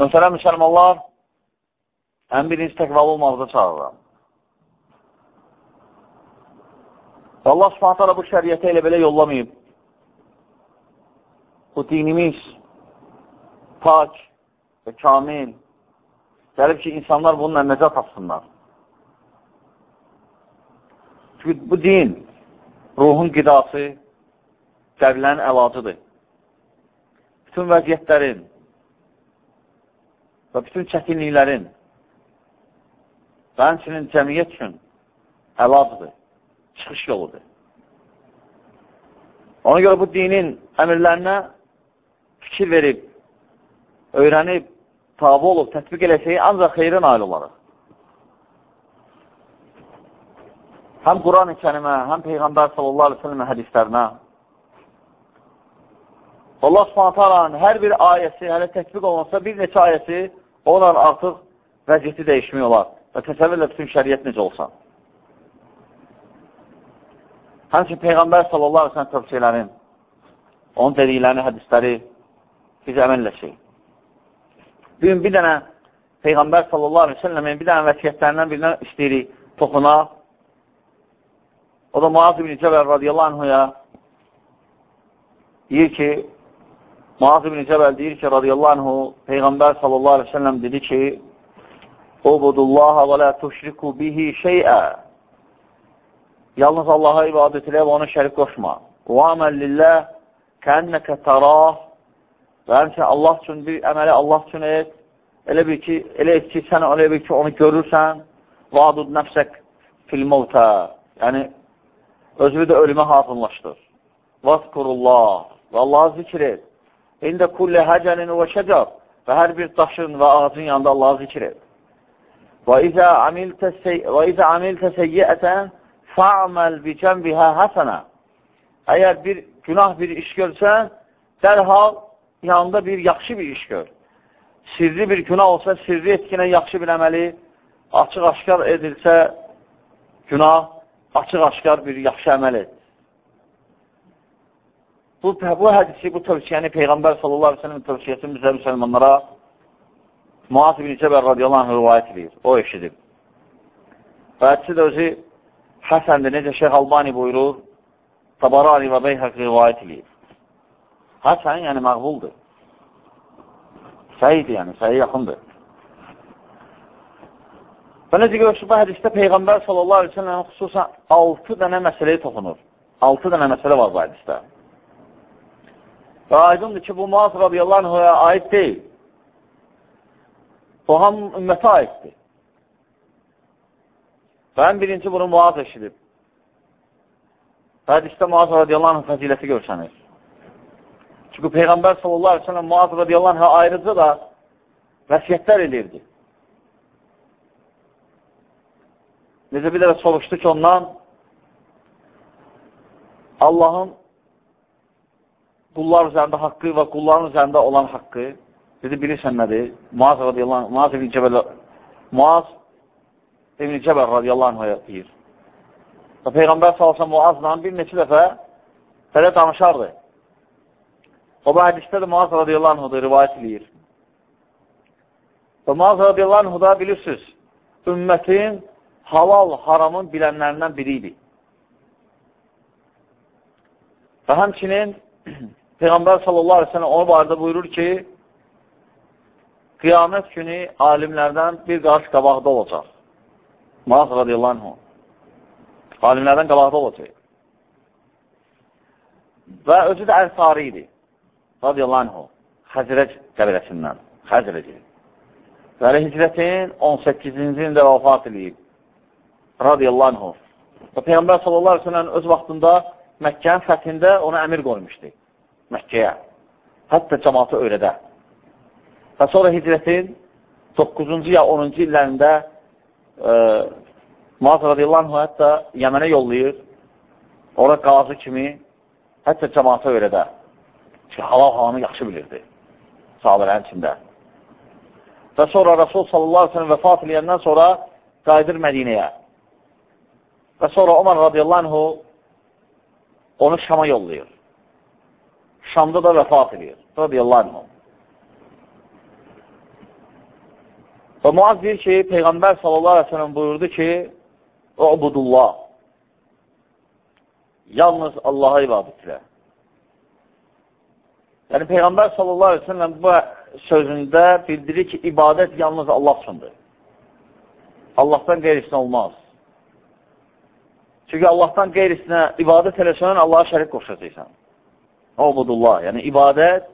Məsələn, müsəlmanlar ən birinci təqvalı olmaqda çağırıram. Allah subhanətə bu şəriyyətə elə belə yollamayıb. Bu dinimiz pak və kamil gəlib ki, insanlar bununla nəzər tapsınlar. Çünki bu din ruhun qidası, qəlblərin əlacıdır. Bütün vəziyyətlərin və bütün çətinliklərin və həmçinin cəmiyyət üçün əlacıdır, çıxış yoludur. Ona görə bu dinin əmirlərinə fikir verib, öyrənib, tabi olub, tətbiq eləsəyi ancaq xeyrin nail olaraq. Həm Quran-ı kərimə, həm Peyğəmbər sallallahu aleyhi ve sellem hədislərinə. Allah subhanətə hər bir ayəsi, hələ tətbiq olunsa bir neçə ayəsi, onlar artıq vəziyyəti dəyişmək olar və təsəvvürlə bütün şəriyyət necə olsa. Həmçin Peyğəmbər sallallahu aleyhi tövsiyələrin, onun dediklərini, hədisləri biz əməlləşək. Bugün bir dənə Peyğəmbər sallallahu aleyhi ve sellemin bir dənə vəsiyyətlərindən birindən istəyirik, toxunaq. O da Muaz ibn Cəbəl radiyallahu anhuya deyir ki, Muaz ibn Cəbəl deyir ki, radiyallahu anhu, Peyğəmbər sallallahu aleyhi ve sellem dedi ki, Ubudullaha və la tuşriku bihi şeyə Yalnız Allaha ibadət elə və ona şərik qoşma. Və əməl lillah kənnəkə tərah və həmçə Allah üçün bir əməli Allah üçün et. Elə bir ki, elə et ki, sən elə bir ki, onu görürsən. Vadud nəfsək fil mevtə. Yəni, özünü də ölümə hazırlaşdır. Vazkurullah və Allahı zikr et. İndə kullə həcəlin və şəcər və hər bir daşın və ağacın yanında Allahı zikr et. Və izə amiltə seyyiətən fa'məl bi cənbihə həsənə. Əgər bir günah bir iş görsən, dərhal yanında bir yaxşı bir iş gör. Sirri bir günah olsa, sirri etkinə yaxşı bir əməli açıq-aşkar edilsə, günah açıq-aşkar bir yaxşı əməl et. Bu, bu hədisi, bu tövsiyəni Peyğəmbər sallallahu aleyhi ve sellem tövsiyəsini bizə müsəlmanlara Muaz ibn Cəbər radiyallahu anh rivayət edir. O eşidib. Və hədisi də özü Həsəndir, necə Şeyh Albani buyurur, Tabarani və Beyhəq rivayət edir. Həsən, yəni məqbuldur. Səyidir, yəni, səyi yaxındır. Və necə görürsün, bu hədisdə Peyğəmbər sallallahu aleyhi ve sellem xüsusən 6 dənə məsələyə toxunur. 6 dənə məsələ var bu hədisdə. Və aydındır ki, bu Muaz radiyallahu anhaya aid deyil. O ham ümmətə aiddir. Və ən birinci bunu Muaz eşidib. Hədisdə Muaz radiyallahu anh fəziləti görsənir. Çünki Peyğəmbər sallallahu aleyhi ve sellem Muaz radiyallahu anh ayrıca da vəsiyyətlər edirdi. Necə bir dəfə soruşdu ki, ondan Allahın qullar üzərində haqqı və qulların üzərində olan haqqı dedi, bilirsən nədir? Muaz radiyallahu anh, Muaz ibn Cəbəl Muaz ibn Cəbəl radiyallahu anh deyir. Və Peyğəmbər sallallahu Muazla bir neçə dəfə belə danışardı. O bu hədisdə də Muaz radiyallahu anhuda rivayət edir. Və Muaz radiyallahu anhuda bilirsiniz, ümmətin halal, haramın bilənlərindən biri idi. Və həmçinin Peyğəmbər sallallahu aleyhi ve sellem onu barədə buyurur ki, qiyamət günü alimlərdən bir qarşı qabaqda olacaq. Muaz radiyallahu anhu. Alimlərdən qabaqda olacaq. Və özü də ərsari idi radiyallahu anhu, Xəzrəc qəbiləsindən, Xəzrəci. Və hicrətin 18-ci ildə vəfat edib, radiyallahu anhu. Və Peyğəmbər sallallahu aleyhi ve sellem öz vaxtında Məkkənin fəthində ona əmir qoymuşdu, Məkkəyə, hətta cəmatı öyrədə. Və sonra hicrətin 9-cu ya 10-cu illərində e, Muaz radiyallahu hətta Yəmənə yollayır, ora qazı kimi, hətta cəmatı öyrədə ki, halal halanı yaxşı bilirdi sahabələrin içində. Və sonra Rasul sallallahu aleyhi sellem vəfat eləyəndən sonra qayıdır Mədinəyə. Və sonra Omar radiyallahu onu Şama yollayır. Şamda da vəfat edir radiyallahu anhu. Və Muaz deyir ki, Peyğəmbər sallallahu aleyhi ve sellem buyurdu ki, Ubudullah. Yalnız Allaha ibadət ilə. Yəni, Peyğəmbər sallallahu aleyhi ve sellem bu sözündə bildirir ki, ibadət yalnız Allah üçündür. Allahdan qeyrisinə olmaz. Çünki Allahdan qeyrisinə ibadət eləsən, Allaha şərik qoşacaqsan. Ubudullah. Yəni, ibadət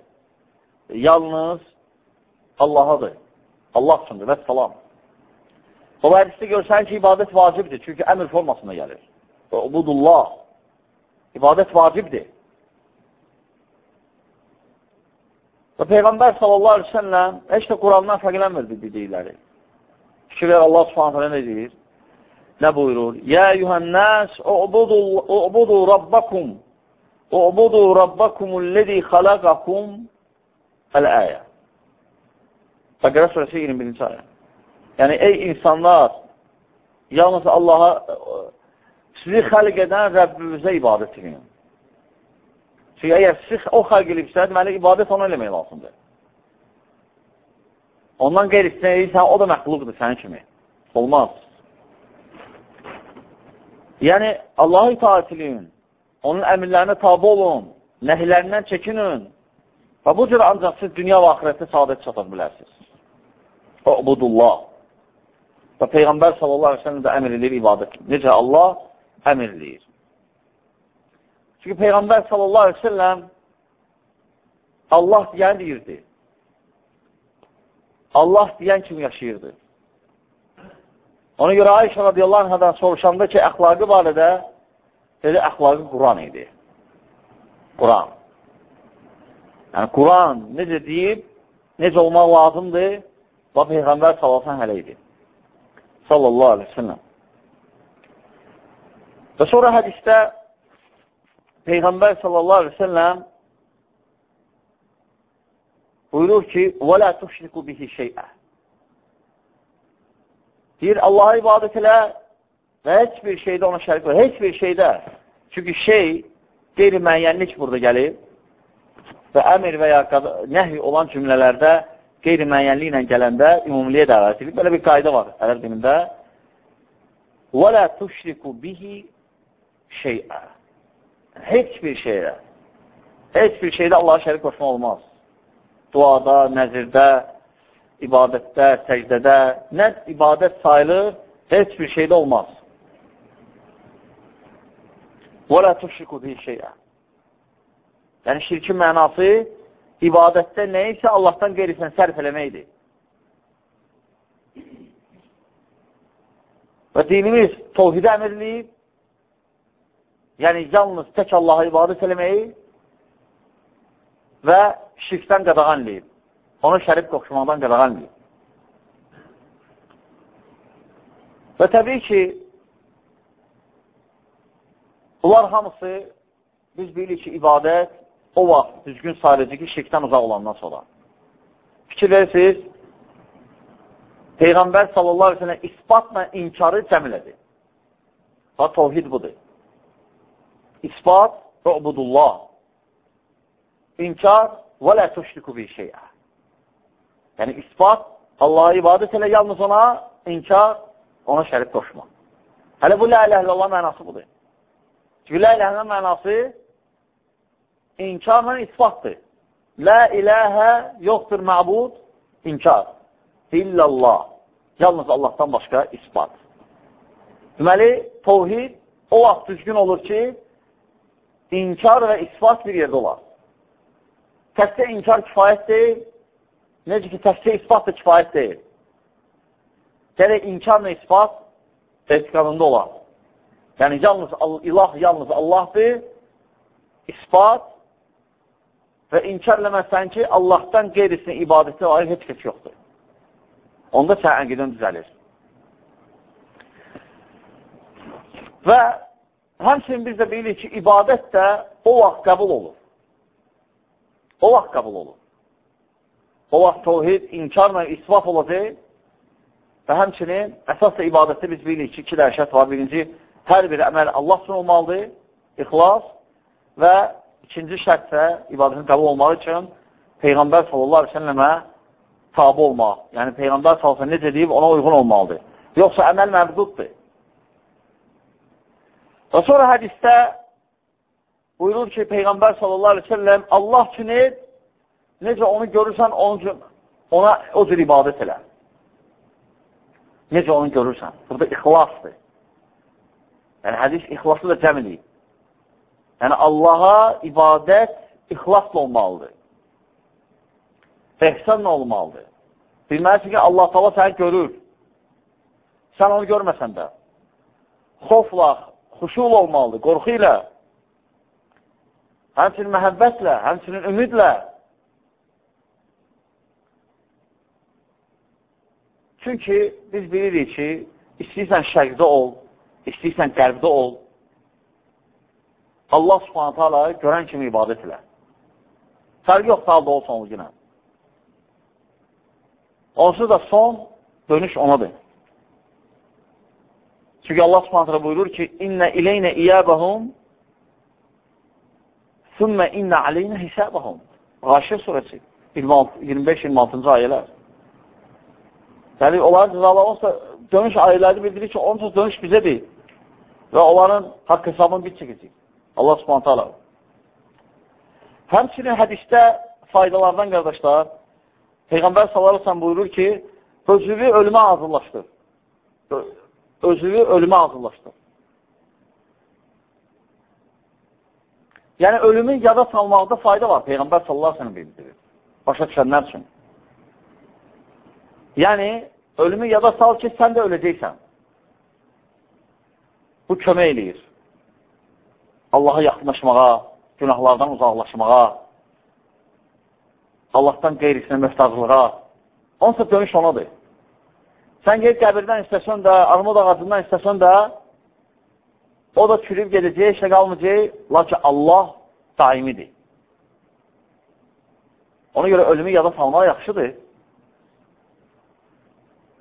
yalnız Allahadır. Allah üçündür və salam. O hədisdə görsən ki, ibadət vacibdir, çünki əmr formasında gəlir. Ubudullah. İbadət vacibdir. Və Peyğəmbər sallallahu aleyhi ve selləm heç də Qurandan fərqlənmirdi dedikləri. Fikir ver Allah subhanətə nə deyir? Nə buyurur? Yə yuhənnəs, ubudu rabbakum, ubudu rabbakumul-ləzi xalaqakum əl-əyə. Bəqərə surəsi 21-ci ayə. Yəni, ey insanlar, yalnız Allaha, sizi xəlq edən Rəbbimizə ibadət edin. Çünki əgər siz o xəlq edibsə, deməli, ibadət ona eləmək lazımdır. Ondan qeyrisinə edirsən, o da məxluqdur sənin kimi. Olmaz. Yəni, Allahı itaat edin, onun əmirlərinə tabi olun, nəhlərindən çəkinin və bu cür ancaq siz dünya və ahirətdə saadət çata bilərsiniz. Ubudullah. Və Peyğəmbər sallallahu aleyhi ve sellem də əmr edir ibadət. Necə Allah əmr edir. Çünki Peyğəmbər sallallahu aleyhi ve sellem Allah deyən deyirdi. Allah deyən kimi yaşayırdı. Ona görə Ayşə radiyallahu anhadan soruşanda ki, əxlaqı barədə dedi, əxlaqı Quran idi. Quran. Yəni, Quran necə deyib, necə olmaq lazımdır, və Peyğəmbər salasan hələ idi. Sallallahu aleyhi ve sellem. Və sonra hədistə Peyğəmbər sallallahu aleyhi ve sellem buyurur ki, وَلَا تُشْرِكُ بِهِ شَيْئًا Deyir, Allaha ibadət elə və heç bir şeydə ona şərik var. Heç bir şeydə. Çünki şey, qeyri-müəyyənlik burada gəlir və əmir və ya nəhi olan cümlələrdə qeyri-müəyyənliklə gələndə ümumiliyə dəvət edib. Belə bir qayda var ərəb dilində. وَلَا تُشْرِكُ بِهِ şeyə. Heç bir şeyə. Heç bir şeydə Allaha şərik qoşma olmaz. Duada, nəzirdə, ibadətdə, səcdədə, nə ibadət sayılır, heç bir şeydə olmaz. Və la tuşriku bi şeyə. Yəni, şirkin mənası ibadətdə nəyisə Allahdan qeyrisinə sərf eləməkdir. Və dinimiz tovhidə əmirləyib, yəni yalnız tək Allaha ibadət eləməyi və şirkdən qadağanlayıb. Onu şərib qoxşumaqdan qadağanlayıb. Və təbii ki, bunlar hamısı biz bilirik ki, ibadət o vaxt düzgün sayılacaq ki, şirkdən uzaq olandan sonra. Fikir verirsiniz, Peyğəmbər sallallahu aleyhi ve sellem isbatla inkarı cəmilədi. Ha, tovhid budur. İsbat, ubudullah. İnkar, və lə tuşriku bir şeyə. Yəni, isbat, Allah'a ibadət elə yalnız ona, inkar, ona şərif qoşma. Hələ bu lə ilə illallah mənası budur. Lə ilə illallah mənası inkarla isbatdır. La iləhə yoxdur məbud, inkar. İllallah. Yalnız Allahdan başqa isbat. Deməli, tovhid o vaxt düzgün olur ki, inkar və isbat bir yerdə olar. Təkcə inkar kifayət deyil, necə ki, təkcə isbat da kifayət deyil. Gələk, inkarla isbat etiqadında olar. Yəni, yalnız, ilah yalnız Allahdır, isbat və inkar eləməsən ki, Allahdan qeyrisinin ibadəti ayrı heç kəs yoxdur. Onda sən əqidən düzəlir. Və həmçinin biz də bilirik ki, ibadət də o vaxt qəbul olur. O vaxt qəbul olur. O vaxt tohid, inkarla isvat olacaq və həmçinin əsas da ibadətdə biz bilirik ki, iki dəhşət var. Birinci, hər bir əməl Allah üçün olmalıdır, ixlas və İkinci şərt isə ibadətin qəbul olmaq üçün Peyğəmbər sallallahu aleyhi ve səlləmə tabi olmaq. Yəni, Peyğəmbər salsa necə deyib, ona uyğun olmalıdır. Yoxsa əməl məbduddur. Və sonra hədistə buyurur ki, Peyğəmbər sallallahu aleyhi ve sellem Allah üçün et, necə onu görürsən, onun üçün ona o cür ibadət elə. Necə onu görürsən. Burada ixlasdır. Yəni, hədis ixlaslı da cəm edib. Yəni, Allaha ibadət ixlasla olmalıdır. Ehsanla olmalıdır. Bilməlisin ki, Allah tala səni görür. Sən onu görməsən də. Xofla, xuşul olmalıdır, qorxu ilə. Həmçinin məhəbbətlə, həmçinin ümidlə. Çünki biz bilirik ki, istəyirsən şərqdə ol, istəyirsən qərbdə ol, Allah subhanətə alə görən kimi ibadət elə. Fərqi yox, salda olsan o günə. Onsuz da son dönüş onadır. Çünki Allah subhanətə buyurur ki, İnnə ileynə iyəbəhum Sümmə innə aleynə hisəbəhum. Qaşir surəsi 25-26-cı ayələr. Yəni, onların cəzaları olsa, dönüş ayələri bildirir ki, onsuz dönüş bizədir və onların haqq hesabını biz çəkəcək. Allah subhanətə alə. Həmçinin hədistə faydalardan qardaşlar, Peyğəmbər sallallahu buyurur ki, özünü ölümə hazırlaşdır. Özünü ölümə hazırlaşdır. Yəni, ölümün yada salmaqda fayda var. Peyğəmbər sallallahu aleyhi bildirir. Başa düşənlər üçün. Yəni, ölümü yada sal ki, sən də öləcəksən. Bu kömək eləyir. Allaha yaxınlaşmağa, günahlardan uzaqlaşmağa, Allahdan qeyrisinə möhtaclığa. Onsa dönüş onadır. Sən gedib qəbirdən istəsən də, armud ağacından istəsən də, o da çürüb gedəcək, işə qalmayacaq, lakin Allah daimidir. Ona görə ölümü yada salmaq yaxşıdır.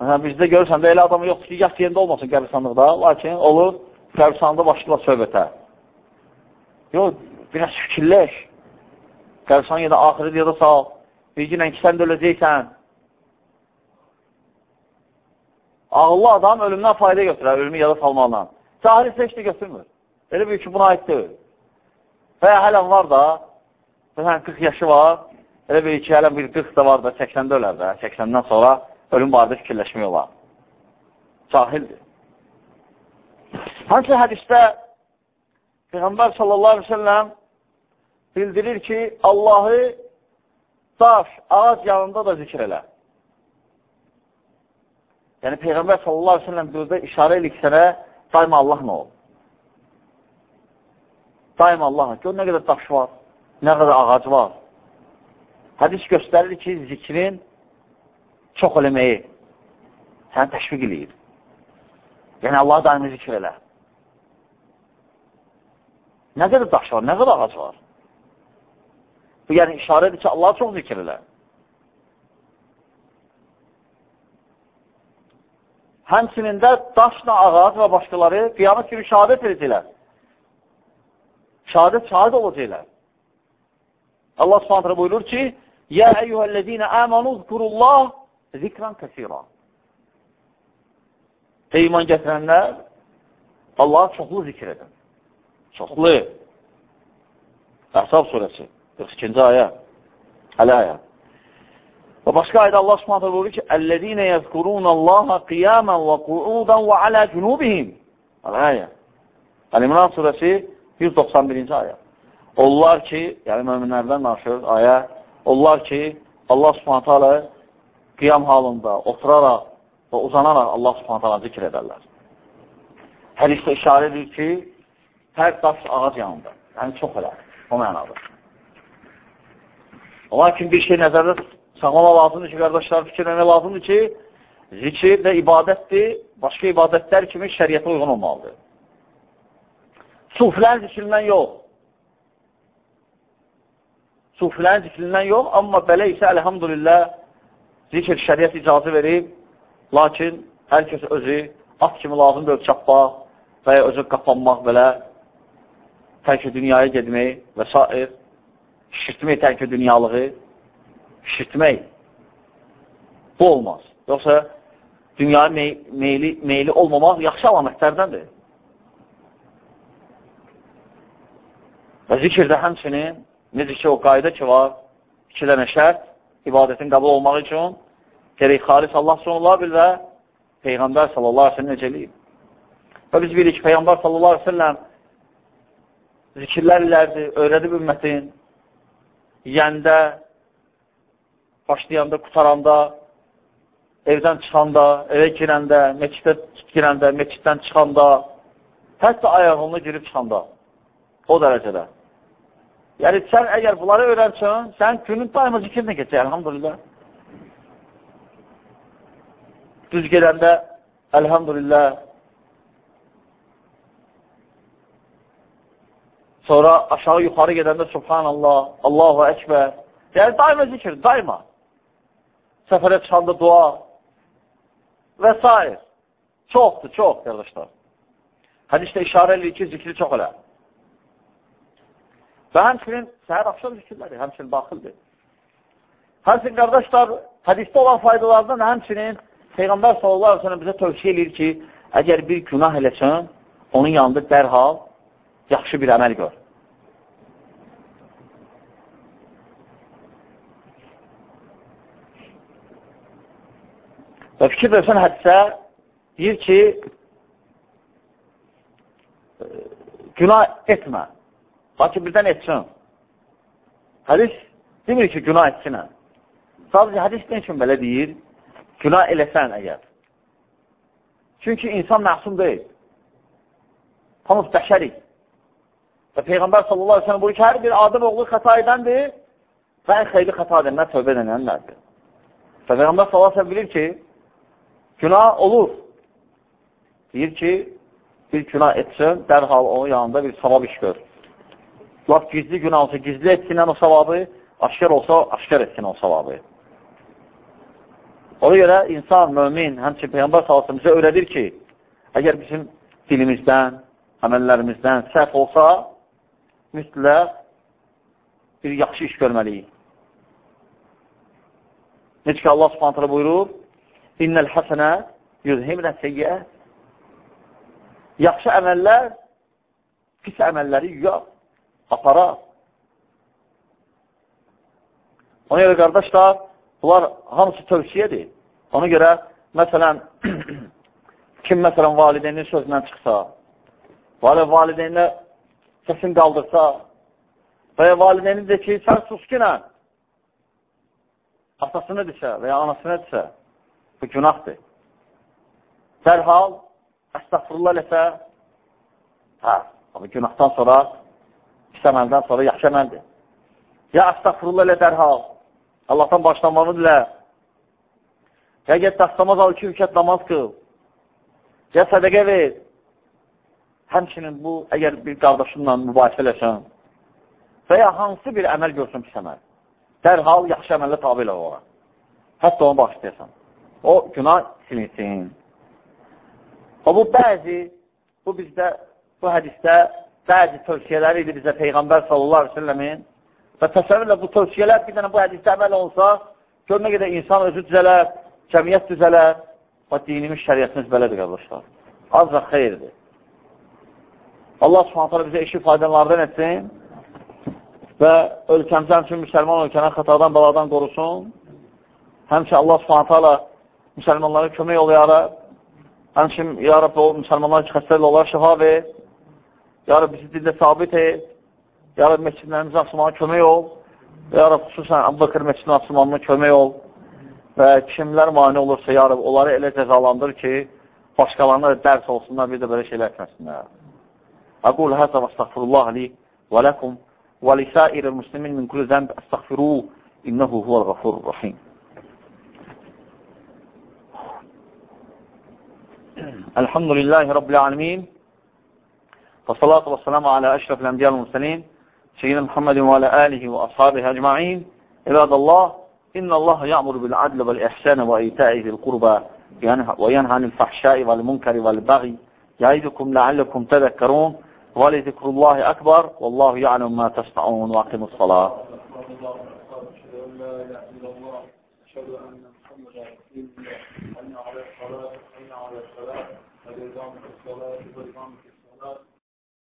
Məsələn, bizdə görürsən də elə adamı yoxdur ki, yat yerində olmasın qəbirsanlıqda, lakin olur qəbirsanlıqda başlayırlar söhbətə. Yox, biraz fikirləş. Qəbirsan yada axırı yada sal. Bilginlə ki, sən də öləcəksən. Ağıllı adam ölümdən fayda götürər, ölümü yada salmaqla. Cahil isə heç də götürmür. Elə bir ki, buna aid deyil. Və ya hələn var da, məsələn, 40 yaşı var, elə bir ki, hələn bir 40 da var da, 80-də ölər də, 80-dən sonra ölüm barədə fikirləşmək olar. Cahildir. Hansı hədistə Peyğəmbər sallallahu aleyhi ve sellem bildirir ki, Allahı daş, ağac yanında da zikr elə. Yəni, Peyğəmbər sallallahu aleyhi ve sellem burada işarə elik sənə daima Allahla ol. Daima Allahla. Gör, nə qədər daş var, nə qədər ağac var. Hədis göstərir ki, zikrin çox eləməyi səni təşviq eləyir. Yəni, Allah daimi zikr elə. Nə qədər daş var, nə qədər ağac var. Bu, yəni işarədir ki, Allah'a çox zikr elə. Həmçinin də daşla ağac və başqaları qiyamət kimi şəhadət edəcəklər. Şəhadət şahid olacaqlar. Allah subhanətlə buyurur ki, Yə əyyuhəl-ləzinə əmənu zkurullah zikran kəsira. Ey iman gətirənlər, Allah çoxlu zikr edin. Çoxlu. Əhsab surəsi. 42-ci ayə. Hələ ayə. Və başqa ayda Allah subhanətə buyurur ki, Əl-ləzinə yəzkurunəllaha qiyamən və qu'udən və alə cünubihim. Hələ ayə. Əl-İmran surəsi 191-ci ayə. Onlar ki, yəni möminlərdən danışır ayə, onlar ki, Allah subhanətə alə qiyam halında oturaraq və uzanaraq Allah subhanətə alə zikr edərlər. Hədisdə işarə edir ki, hər daş ağac yanında. Yəni, çox elə. O mənadır. Lakin bir şey nəzərdə saxlama lazımdır ki, qardaşlar, fikirləmək lazımdır ki, zikir də ibadətdir, başqa ibadətlər kimi şəriyyətə uyğun olmalıdır. Suflərin zikrindən yox. Suflərin zikrindən yox, amma belə isə əlhamdülillah zikr şəriyyət icazı verib, lakin hər kəs özü at kimi lazımdır çapmaq və ya özü qapanmaq belə, tərk dünyaya gedmək və s. Şirtmək tərki dünyalığı, şirtmək. Bu olmaz. Yoxsa dünyaya mey meyli, meyli olmamaq yaxşı əlamətlərdəndir. Və zikirdə həmçinin, necə ki, o qayda ki var, iki dənə şərt, ibadətin qəbul olmaq üçün, gerək xalis Allah üçün ola bil və Peyğəmbər sallallahu aleyhi necə eləyib. Və biz bilirik ki, Peyğəmbər sallallahu aleyhi ve sellem zikirlər ilərdir, öyrədib ümmətin, yəndə, başlayanda, qutaranda, evdən çıxanda, evə girəndə, meçidə girəndə, meçiddən çıxanda, hətta ayağını girib çıxanda, o dərəcədə. Yəni, sən əgər bunları öyrənsən, sən günün daima zikrinə keçək, əlhamdülillah. Düz gedəndə, əlhamdülillah, sonra aşağı yuxarı gedəndə Subhanallah, Allahu Əkbər. Yəni, daima zikir, daima. Səfərə çıxanda dua, və s. Çoxdur, çox, qardaşlar. Hədisdə işarə edir ki, zikri çox elə. Və həmçinin səhər axşam zikirləri, həmçinin baxıldır. Həmçinin, qardaşlar, hədisdə olan faydalardan həmçinin Peyğəmbər sallallahu aleyhi ve sellem bizə tövsiyə edir ki, əgər bir günah eləsən, onun yanında dərhal yaxşı bir əməl gör. Və fikir versən hədisə deyir ki, e, günah etmə. Lakin birdən etsin. Hədis demir ki, günah etsinə. Sadəcə hədis nə üçün belə deyir? Günah eləsən əgər. Çünki insan məsum deyil. Hamız bəşərik. Və Peyğəmbər sallallahu aleyhi ve sellem buyur ki, hər bir adam oğlu xəta edəndir və ən xeyli xəta edənlər tövbə edənlərdir. Və Peyğəmbər sallallahu aleyhi ve sellem bilir ki, Günah olur. Deyir ki, bir günah etsin, dərhal onun yanında bir savab iş gör. Laf gizli günah olsa, gizli etsinən o savabı, aşkar olsa, aşkar etsin o savabı. Ona görə insan, mömin, həmçin Peyyambar salsın bizə öyrədir ki, əgər bizim dilimizdən, əməllərimizdən səhv olsa, mütləq bir yaxşı iş görməliyik. Necə ki, Allah subhanətlə buyurur, İnnəl həsənə yüzhimnə seyyə Yaxşı əməllər pis əməlləri yuyar, aparar. Ona görə, qardaşlar, bunlar hamısı tövsiyədir. Ona görə, məsələn, kim məsələn valideynin sözündən çıxsa, və valideyninə səsin qaldırsa və ya valideynin də ki, sən suskinə atasını desə və ya anasını desə, Bu günahdır. Dərhal, əstəxfurullah eləsə, hə, amma günahdan sonra, pis əməldən sonra yaxşı əməldir. Ya əstəxfurullah elə dərhal, Allahdan başlamanı dilə, ya get dəstəmaz al, iki ülkət namaz qıl, ya sədəqə ver. Həmçinin bu, əgər bir qardaşınla mübahisə eləsən və ya hansı bir əməl görsün pis əməl, dərhal yaxşı əməllə tabi ilə olaraq. Hətta onu bağışlayasan o günah silinsin. O bu bəzi, bu bizdə, bu hədisdə bəzi tövsiyələri idi bizə Peyğəmbər sallallahu aleyhi ve sellemin və təsəvvürlə bu tövsiyələr bir dənə bu hədisdə əməl olsa, gör nə qədər insan özü düzələr, cəmiyyət düzələr və dinimiz, şəriyyətimiz belədir, qardaşlar. Az və xeyirdir. Allah subhanətlə bizə işi faydalardan etsin və ölkəmizə həmçin müsəlman ölkəni xətadan, baladan qorusun. Həmçin Allah subhanətlə müsəlmanlara kömək ol, ya Rab. Həmçin, ya Rab, o müsəlmanlar ki, xəstəli olar, şifa ver. Ya Rab, bizi dildə sabit et. Ya Rab, məscidlərimizi açmağa kömək ol. Ya Rab, xüsusən Əbubəkir məscidini açmağına kömək ol. Və kimlər mani olursa, ya Rab, onları elə cəzalandır ki, başqalarına da dərs olsunlar, bir də belə şeylər etməsinlər. Aqul həzə və əstəğfirullah li və ləkum və lisəiril müslimin min kulli zəmb əstəğfiru innəhu huvəl ghafurur rahim. Elhamdülillahi Rabbil alemin. Və salatu və salamu alə əşrəfl-ənbiyəl-mürsəlin. سيدنا محمد وعلى آله وأصحابه أجمعين. عباد الله إن الله يأمر بالعدل والإحسان وإيتاء ذي القربى وينهى عن الفحشاء والمنكر والبغي. يعيدكم لعلكم تذكرون. ولذكر الله أكبر. والله يعلم ما تصنعون وأقيموا الصلاة. حي على الصلاة حي على الصلاة قامت الصلاة قامت الصلاة.